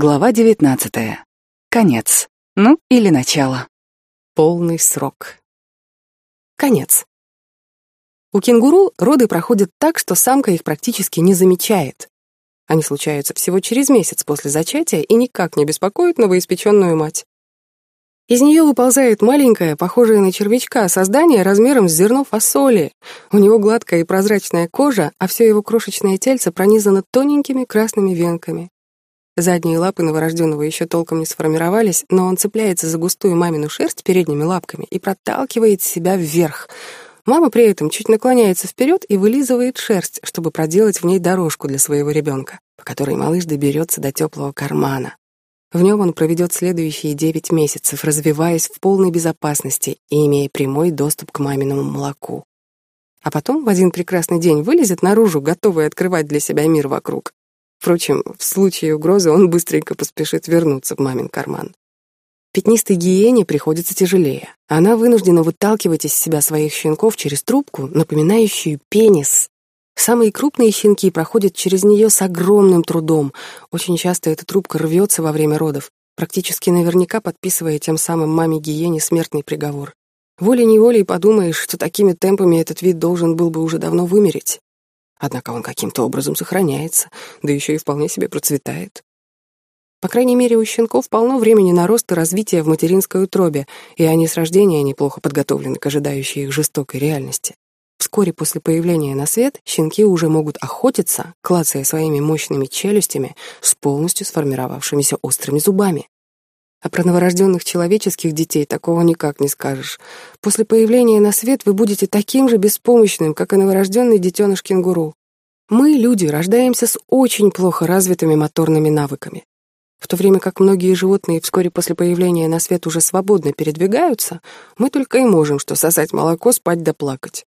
Глава 19. Конец. Ну, или начало. Полный срок. Конец. У кенгуру роды проходят так, что самка их практически не замечает. Они случаются всего через месяц после зачатия и никак не беспокоят новоиспеченную мать. Из нее выползает маленькое, похожее на червячка, создание размером с зерно фасоли. У него гладкая и прозрачная кожа, а все его крошечное тельце пронизано тоненькими красными венками. Задние лапы новорожденного еще толком не сформировались, но он цепляется за густую мамину шерсть передними лапками и проталкивает себя вверх. Мама при этом чуть наклоняется вперед и вылизывает шерсть, чтобы проделать в ней дорожку для своего ребенка, по которой малыш доберется до теплого кармана. В нем он проведет следующие девять месяцев, развиваясь в полной безопасности и имея прямой доступ к маминому молоку. А потом в один прекрасный день вылезет наружу, готовый открывать для себя мир вокруг. Впрочем, в случае угрозы он быстренько поспешит вернуться в мамин карман. Пятнистой гиене приходится тяжелее. Она вынуждена выталкивать из себя своих щенков через трубку, напоминающую пенис. Самые крупные щенки проходят через нее с огромным трудом. Очень часто эта трубка рвется во время родов, практически наверняка подписывая тем самым маме гиене смертный приговор. Волей-неволей подумаешь, что такими темпами этот вид должен был бы уже давно вымереть. Однако он каким-то образом сохраняется, да еще и вполне себе процветает. По крайней мере, у щенков полно времени на рост и развитие в материнской утробе, и они с рождения неплохо подготовлены к ожидающей их жестокой реальности. Вскоре после появления на свет щенки уже могут охотиться, клацая своими мощными челюстями с полностью сформировавшимися острыми зубами. А про новорожденных человеческих детей такого никак не скажешь. После появления на свет вы будете таким же беспомощным, как и новорожденный детеныш кенгуру. Мы, люди, рождаемся с очень плохо развитыми моторными навыками. В то время как многие животные вскоре после появления на свет уже свободно передвигаются, мы только и можем что сосать молоко, спать да плакать.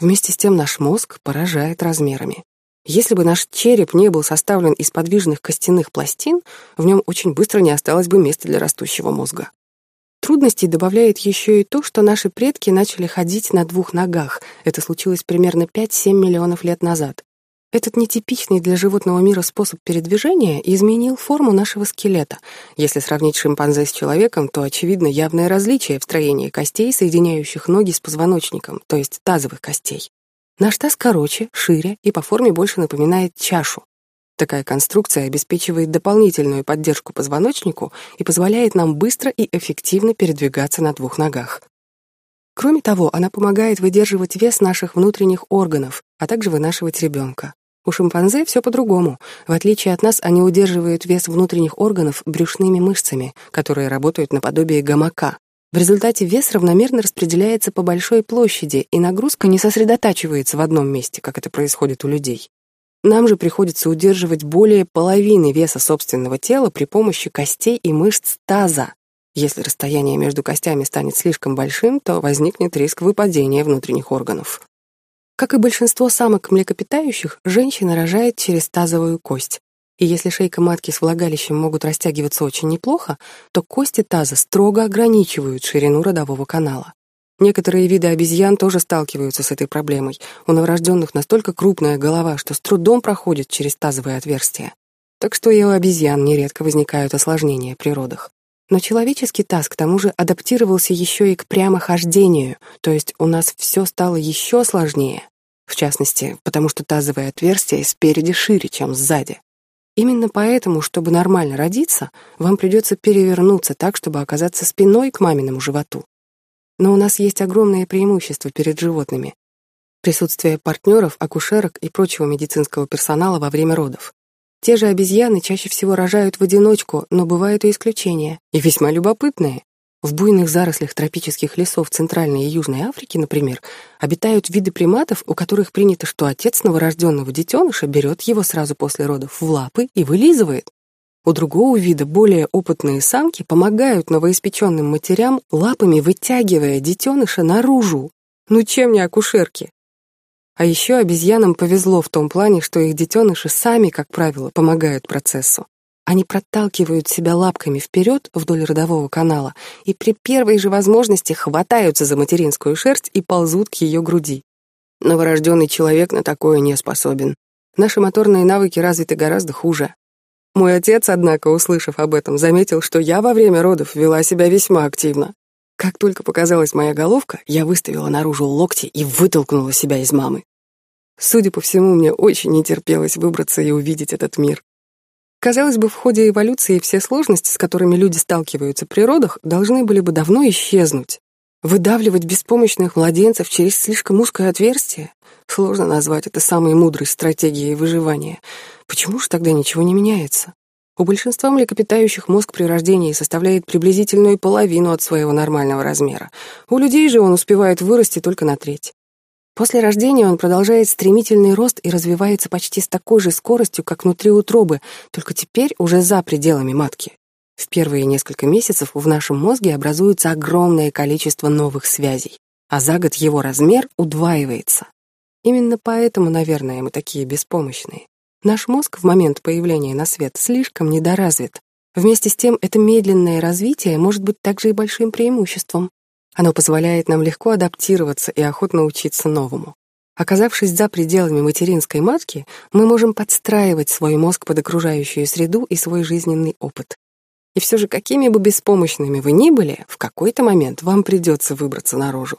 Вместе с тем наш мозг поражает размерами. Если бы наш череп не был составлен из подвижных костяных пластин, в нем очень быстро не осталось бы места для растущего мозга. Трудностей добавляет еще и то, что наши предки начали ходить на двух ногах. Это случилось примерно 5-7 миллионов лет назад. Этот нетипичный для животного мира способ передвижения изменил форму нашего скелета. Если сравнить шимпанзе с человеком, то очевидно явное различие в строении костей, соединяющих ноги с позвоночником, то есть тазовых костей. Наш таз короче, шире и по форме больше напоминает чашу. Такая конструкция обеспечивает дополнительную поддержку позвоночнику и позволяет нам быстро и эффективно передвигаться на двух ногах. Кроме того, она помогает выдерживать вес наших внутренних органов, а также вынашивать ребенка. У шимпанзе все по-другому. В отличие от нас, они удерживают вес внутренних органов брюшными мышцами, которые работают наподобие гамака, в результате вес равномерно распределяется по большой площади, и нагрузка не сосредотачивается в одном месте, как это происходит у людей. Нам же приходится удерживать более половины веса собственного тела при помощи костей и мышц таза. Если расстояние между костями станет слишком большим, то возникнет риск выпадения внутренних органов. Как и большинство самок млекопитающих, женщина рожает через тазовую кость. И если шейка матки с влагалищем могут растягиваться очень неплохо, то кости таза строго ограничивают ширину родового канала. Некоторые виды обезьян тоже сталкиваются с этой проблемой. У новорожденных настолько крупная голова, что с трудом проходит через тазовые отверстия. Так что и у обезьян нередко возникают осложнения при родах. Но человеческий таз к тому же адаптировался еще и к прямохождению, то есть у нас все стало еще сложнее. В частности, потому что тазовые отверстия спереди шире, чем сзади. Именно поэтому, чтобы нормально родиться, вам придется перевернуться так, чтобы оказаться спиной к маминому животу. Но у нас есть огромное преимущество перед животными. Присутствие партнеров, акушерок и прочего медицинского персонала во время родов. Те же обезьяны чаще всего рожают в одиночку, но бывают и исключения, и весьма любопытные. В буйных зарослях тропических лесов Центральной и Южной Африки, например, обитают виды приматов, у которых принято, что отец новорожденного детеныша берет его сразу после родов в лапы и вылизывает. У другого вида более опытные самки помогают новоиспеченным матерям лапами вытягивая детеныша наружу. Ну чем не акушерки? А еще обезьянам повезло в том плане, что их детеныши сами, как правило, помогают процессу. Они проталкивают себя лапками вперед вдоль родового канала и при первой же возможности хватаются за материнскую шерсть и ползут к ее груди. Новорожденный человек на такое не способен. Наши моторные навыки развиты гораздо хуже. Мой отец, однако, услышав об этом, заметил, что я во время родов вела себя весьма активно. Как только показалась моя головка, я выставила наружу локти и вытолкнула себя из мамы. Судя по всему, мне очень не терпелось выбраться и увидеть этот мир. Казалось бы, в ходе эволюции все сложности, с которыми люди сталкиваются при родах, должны были бы давно исчезнуть. Выдавливать беспомощных младенцев через слишком узкое отверстие? Сложно назвать это самой мудрой стратегией выживания. Почему же тогда ничего не меняется? У большинства млекопитающих мозг при рождении составляет приблизительную половину от своего нормального размера. У людей же он успевает вырасти только на треть. После рождения он продолжает стремительный рост и развивается почти с такой же скоростью, как внутри утробы, только теперь уже за пределами матки. В первые несколько месяцев в нашем мозге образуется огромное количество новых связей, а за год его размер удваивается. Именно поэтому, наверное, мы такие беспомощные. Наш мозг в момент появления на свет слишком недоразвит. Вместе с тем, это медленное развитие может быть также и большим преимуществом. Оно позволяет нам легко адаптироваться и охотно учиться новому. Оказавшись за пределами материнской матки, мы можем подстраивать свой мозг под окружающую среду и свой жизненный опыт. И все же, какими бы беспомощными вы ни были, в какой-то момент вам придется выбраться наружу.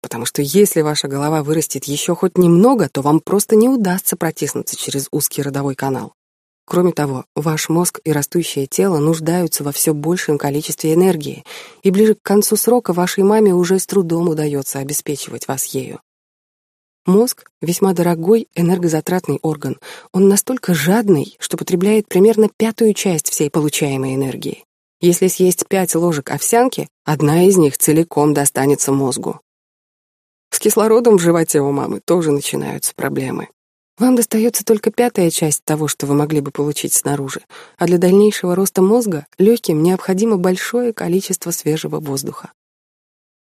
Потому что если ваша голова вырастет еще хоть немного, то вам просто не удастся протиснуться через узкий родовой канал. Кроме того, ваш мозг и растущее тело нуждаются во все большем количестве энергии, и ближе к концу срока вашей маме уже с трудом удается обеспечивать вас ею. Мозг — весьма дорогой энергозатратный орган. Он настолько жадный, что потребляет примерно пятую часть всей получаемой энергии. Если съесть пять ложек овсянки, одна из них целиком достанется мозгу. С кислородом в животе у мамы тоже начинаются проблемы. Вам достается только пятая часть того, что вы могли бы получить снаружи, а для дальнейшего роста мозга легким необходимо большое количество свежего воздуха.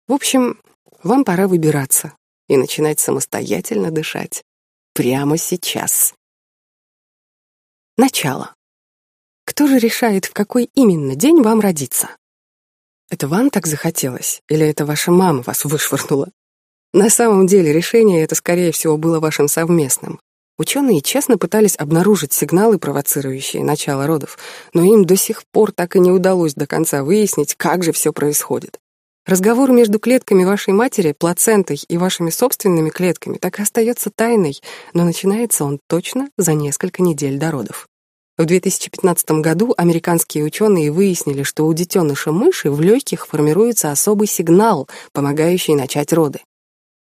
В общем, вам пора выбираться и начинать самостоятельно дышать. Прямо сейчас. Начало. Кто же решает, в какой именно день вам родиться? Это вам так захотелось, или это ваша мама вас вышвырнула? На самом деле решение это, скорее всего, было вашим совместным. Ученые честно пытались обнаружить сигналы, провоцирующие начало родов, но им до сих пор так и не удалось до конца выяснить, как же все происходит. Разговор между клетками вашей матери, плацентой и вашими собственными клетками так и остается тайной, но начинается он точно за несколько недель до родов. В 2015 году американские ученые выяснили, что у детеныша мыши в легких формируется особый сигнал, помогающий начать роды.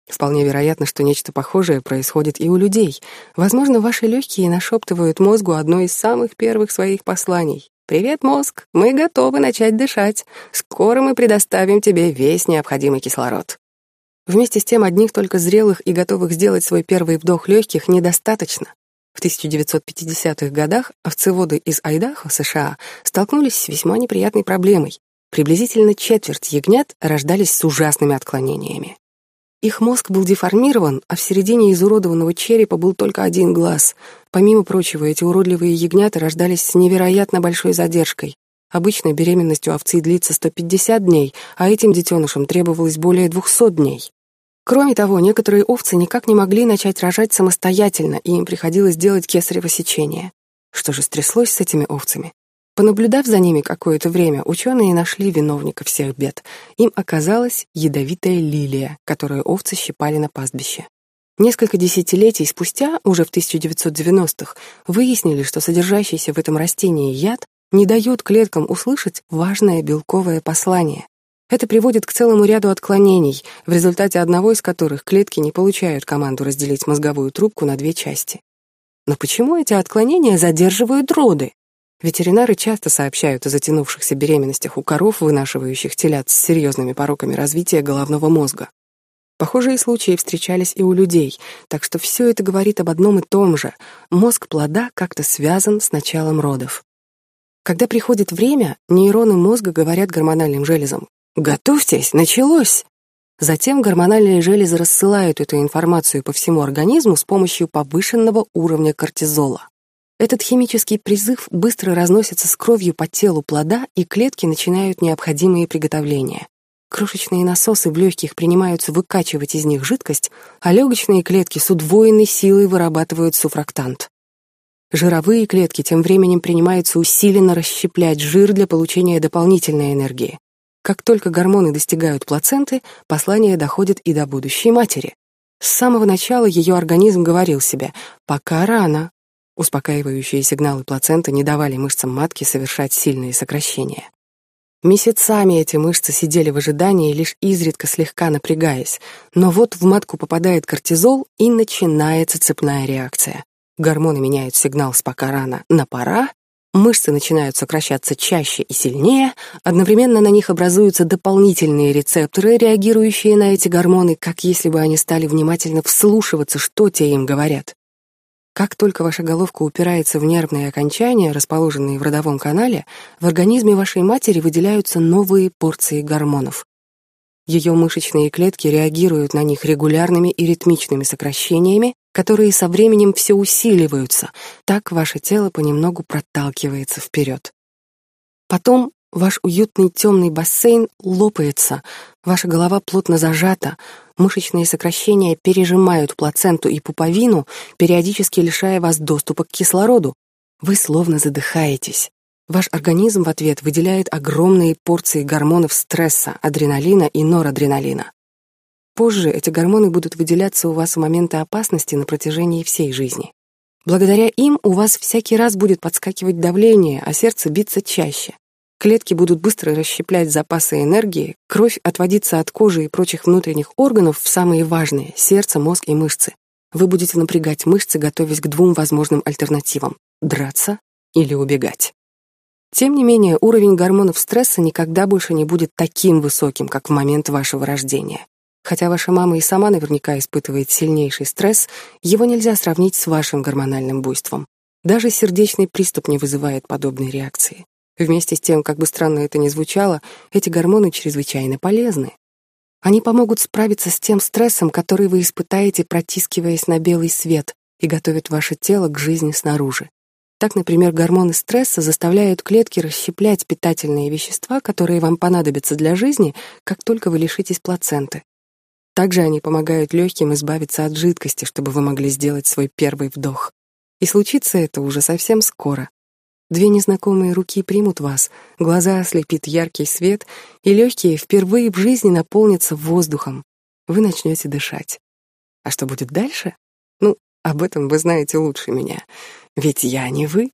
Вполне вероятно, что нечто похожее происходит и у людей. Возможно, ваши легкие нашептывают мозгу одно из самых первых своих посланий. «Привет, мозг! Мы готовы начать дышать. Скоро мы предоставим тебе весь необходимый кислород». Вместе с тем, одних только зрелых и готовых сделать свой первый вдох легких недостаточно. В 1950-х годах овцеводы из Айдахо, США, столкнулись с весьма неприятной проблемой. Приблизительно четверть ягнят рождались с ужасными отклонениями. Их мозг был деформирован, а в середине изуродованного черепа был только один глаз. Помимо прочего, эти уродливые ягнята рождались с невероятно большой задержкой. Обычно беременность у овцы длится 150 дней, а этим детенышам требовалось более 200 дней. Кроме того, некоторые овцы никак не могли начать рожать самостоятельно, и им приходилось делать кесарево сечение. Что же стряслось с этими овцами? Понаблюдав за ними какое-то время, ученые нашли виновника всех бед. Им оказалась ядовитая лилия, которую овцы щипали на пастбище. Несколько десятилетий спустя, уже в 1990-х, выяснили, что содержащийся в этом растении яд не дает клеткам услышать важное белковое послание. Это приводит к целому ряду отклонений, в результате одного из которых клетки не получают команду разделить мозговую трубку на две части. Но почему эти отклонения задерживают роды? Ветеринары часто сообщают о затянувшихся беременностях у коров, вынашивающих телят с серьезными пороками развития головного мозга. Похожие случаи встречались и у людей, так что все это говорит об одном и том же. Мозг плода как-то связан с началом родов. Когда приходит время, нейроны мозга говорят гормональным железам «Готовьтесь, началось!». Затем гормональные железы рассылают эту информацию по всему организму с помощью повышенного уровня кортизола. Этот химический призыв быстро разносится с кровью по телу плода, и клетки начинают необходимые приготовления. Крошечные насосы в легких принимаются выкачивать из них жидкость, а легочные клетки с удвоенной силой вырабатывают суфрактант. Жировые клетки тем временем принимаются усиленно расщеплять жир для получения дополнительной энергии. Как только гормоны достигают плаценты, послание доходит и до будущей матери. С самого начала ее организм говорил себе «пока рано». Успокаивающие сигналы плаценты не давали мышцам матки совершать сильные сокращения. Месяцами эти мышцы сидели в ожидании, лишь изредка слегка напрягаясь, но вот в матку попадает кортизол и начинается цепная реакция. Гормоны меняют сигнал с «пока рано» на «пора», Мышцы начинают сокращаться чаще и сильнее, одновременно на них образуются дополнительные рецепторы, реагирующие на эти гормоны, как если бы они стали внимательно вслушиваться, что те им говорят. Как только ваша головка упирается в нервные окончания, расположенные в родовом канале, в организме вашей матери выделяются новые порции гормонов. Ее мышечные клетки реагируют на них регулярными и ритмичными сокращениями, которые со временем все усиливаются, так ваше тело понемногу проталкивается вперед. Потом ваш уютный темный бассейн лопается, ваша голова плотно зажата, мышечные сокращения пережимают плаценту и пуповину, периодически лишая вас доступа к кислороду. Вы словно задыхаетесь. Ваш организм в ответ выделяет огромные порции гормонов стресса, адреналина и норадреналина. Позже эти гормоны будут выделяться у вас в моменты опасности на протяжении всей жизни. Благодаря им у вас всякий раз будет подскакивать давление, а сердце биться чаще. Клетки будут быстро расщеплять запасы энергии, кровь отводиться от кожи и прочих внутренних органов в самые важные — сердце, мозг и мышцы. Вы будете напрягать мышцы, готовясь к двум возможным альтернативам — драться или убегать. Тем не менее, уровень гормонов стресса никогда больше не будет таким высоким, как в момент вашего рождения. Хотя ваша мама и сама наверняка испытывает сильнейший стресс, его нельзя сравнить с вашим гормональным буйством. Даже сердечный приступ не вызывает подобной реакции. Вместе с тем, как бы странно это ни звучало, эти гормоны чрезвычайно полезны. Они помогут справиться с тем стрессом, который вы испытаете, протискиваясь на белый свет, и готовят ваше тело к жизни снаружи. Так, например, гормоны стресса заставляют клетки расщеплять питательные вещества, которые вам понадобятся для жизни, как только вы лишитесь плаценты. Также они помогают легким избавиться от жидкости, чтобы вы могли сделать свой первый вдох. И случится это уже совсем скоро. Две незнакомые руки примут вас, глаза ослепит яркий свет, и легкие впервые в жизни наполнятся воздухом. Вы начнете дышать. А что будет дальше? Ну, об этом вы знаете лучше меня. Ведь я не вы.